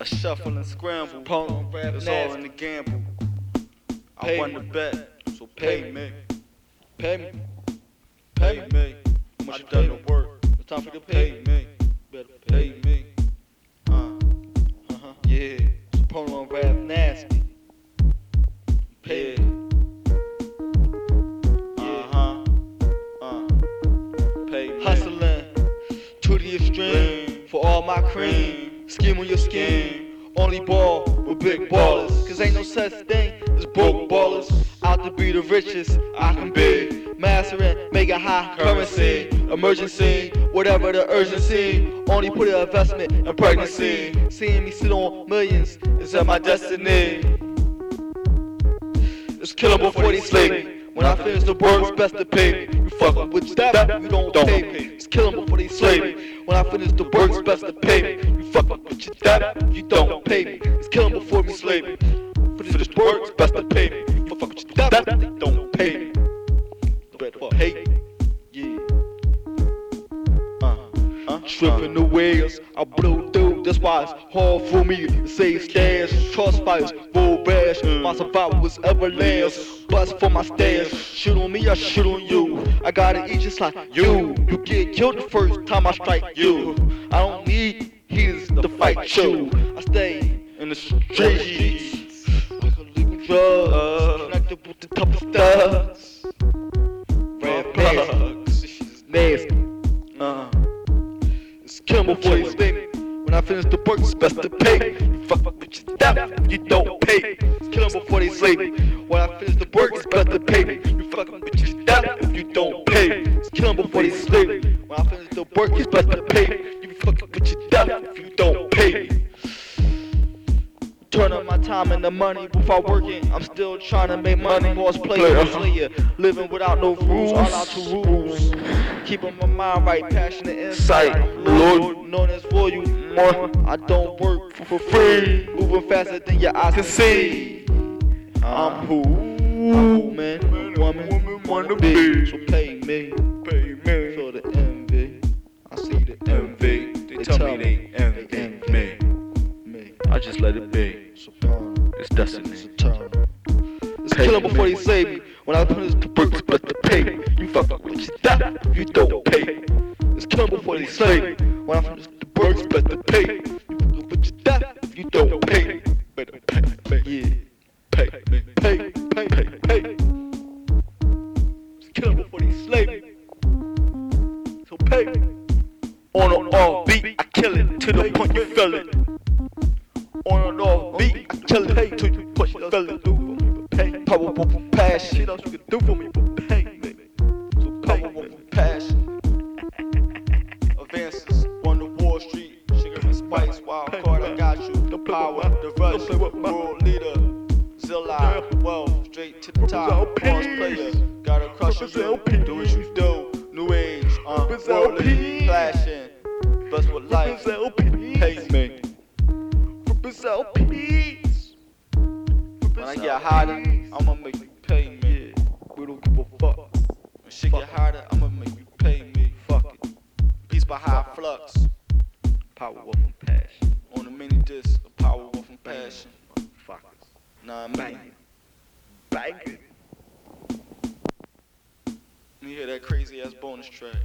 A shuffle and scramble. Punk rap It's all in the gamble. I won the bet, so Pay me. Pay me. Pay me. How much you done the work? It's time for you to pay me. Better Pay me. Uh, Uh-huh. yeah. Polo rap nasty. Pay Yeah. Uh-huh. Uh. Pay. Hustling to the extreme for all my cream. Scheme on your scheme. Only ball with big ballers. Cause ain't no such thing as broke ballers. Out to be the richest I can be. Mastering, making high currency. Emergency, whatever the urgency. Only put an investment in pregnancy. Seeing me sit on millions is at my destiny. It's killer before they slay me. When I finish the work, it's best to pay You fucking with that, you don't pay me. It's killing before they slay me. When I finish the work, it's best to pay me. You fucking with your that, you don't pay me. It's killing before me slay me. Finish the work, it's best to pay me. You fucking with your that, they don't pay me. Better pay me. Yeah. Uh. Uh. Tripping the wheels, I blow through. That's why it's hard for me to say stairs. Crossfires, full bash. My survival was everlast. Bust for my stairs. Shoot on me, I shoot on you. I gotta eat just like you. You get killed the first time I strike you. I don't need heaters to fight you. I stay in the streets. Like a legal drug. Connected with the toughest thugs. Red plugs. Nasty. Uh. It's you slay me. When I finish the work, it's best to pay. You fuck your down, you don't pay. It's killing before they me. When I finish the work, it's best to pay. You fuck down if you don't pay. It's killing before they slay. When I finish the work, it's best to pay. You fuck with your down if you don't pay. Turn up my time and the money before working. I'm still trying to make money. Boss player, player. Living without no rules, all out to rules. Keeping my mind right, passionate insight. I'm loyal, known as for you. More, I don't work for free. Moving faster than your eyes can see. I'm who? I'm who, man. Woman, wanna be. So pay me. Pay me. Feel the envy. I see the envy. They tell me they envy me. me. I just let it be. It's destiny. It's killing before they save me. When I put this it's better to pay me. You fuck up with your that if you don't pay. It's killing before they slay me. When I the work, it's better to pay me. You fuck with your that if you don't pay. Better pay me. Yeah. Pay me. Pay, pay, pay, pay. It's killing before they slay me. So pay me. On or off beat, I kill it to the point you feel it. On and off beat, I kill it till you push it, feel it. Do for me, but pay. Powerful passion. Shit else you can do for me, but pay me. So powerful passion. Advances on the Wall Street, sugar and spice, wild card, I got you. The power, the rush, world. Zilla, wealth, straight to the top. Boss player, gotta crush you. Do what you do. New age, uh, worldly, flashing. Best with life. Pay me. When I get hotter, I'ma make you pay me. We don't give a fuck. When shit get hotter, I'ma make you pay me. Fuck it. Peace by high flux. Power up and passion. On the mini disc, a power up and passion. Fuckers. Nah, I'm me hear that crazy ass bonus track.